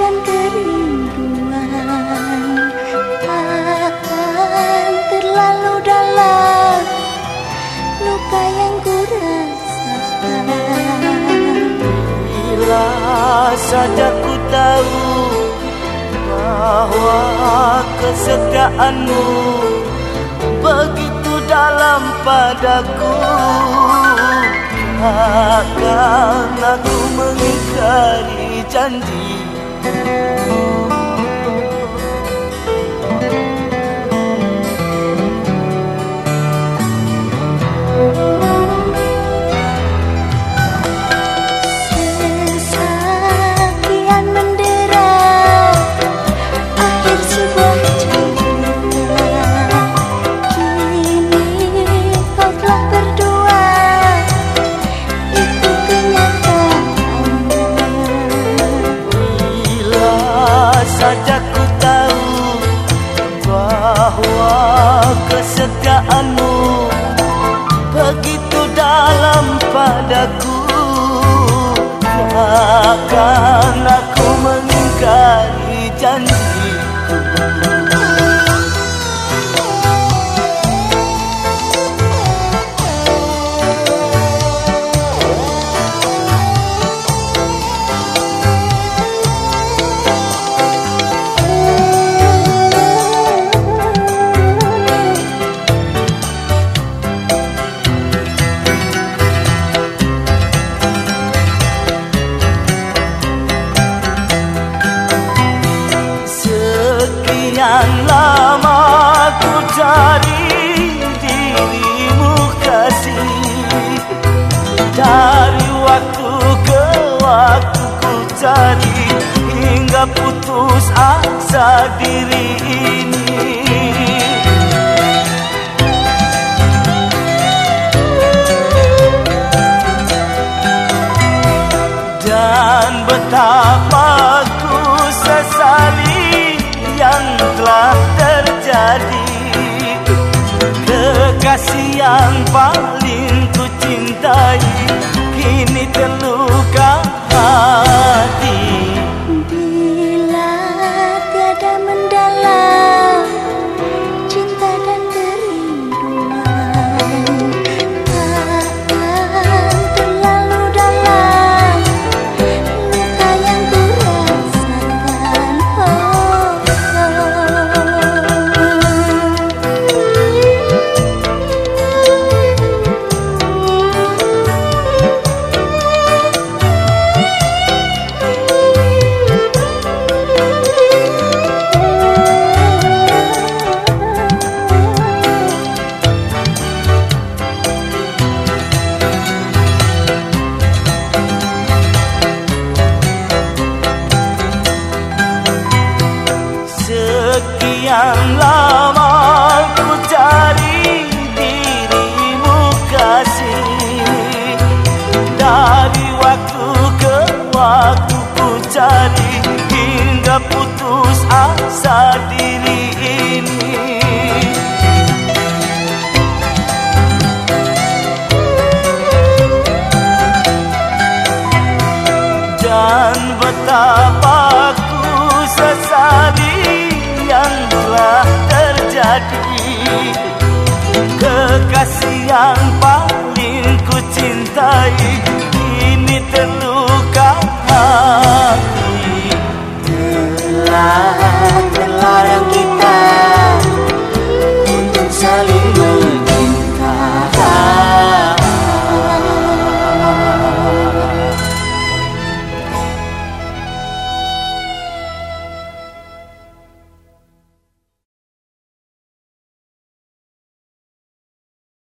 dan kerinduan. Akan terlalu dalam luka yang ku rasakan. Bila saja ku tahu bahwa kesetiaanmu begitu dalam padaku akan aku mengingkari janji saja kesetiaanmu begitu dalam padaku. Takkan aku mengingkari janjiku Sekian lama ku cari dirimu kasih. Dari waktu ke waktu ku cari Hingga putus asa diri ini. Dan betapa Kekasih yang paling ku cintai Kini terluka hati Sekian lama 来。